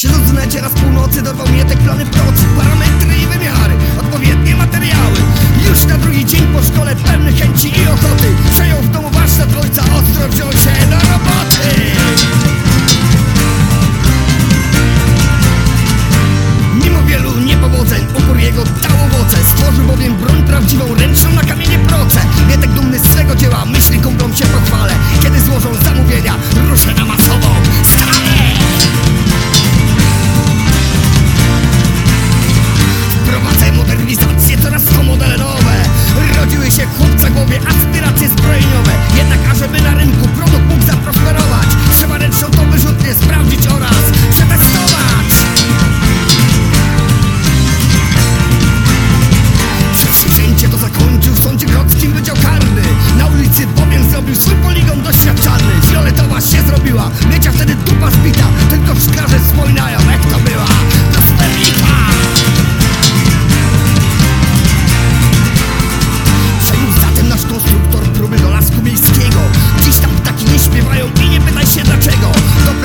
Śród dnia raz północy dorwał mnie tak plany w nocy. Parametry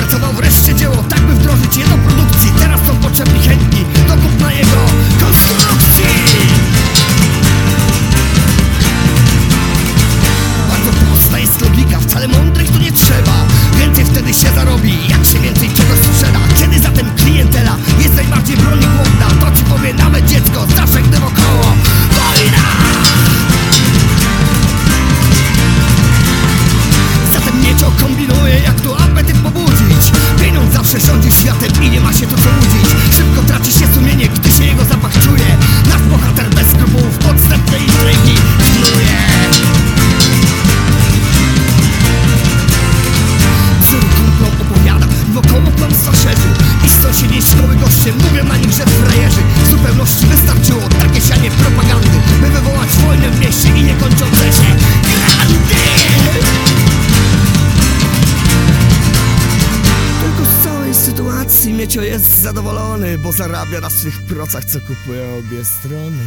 Opracował wreszcie dzieło, tak by wdrożyć je do produkcji. Teraz są potrzebni chętni I Miecio jest zadowolony, bo zarabia na swych procach, co kupują obie strony.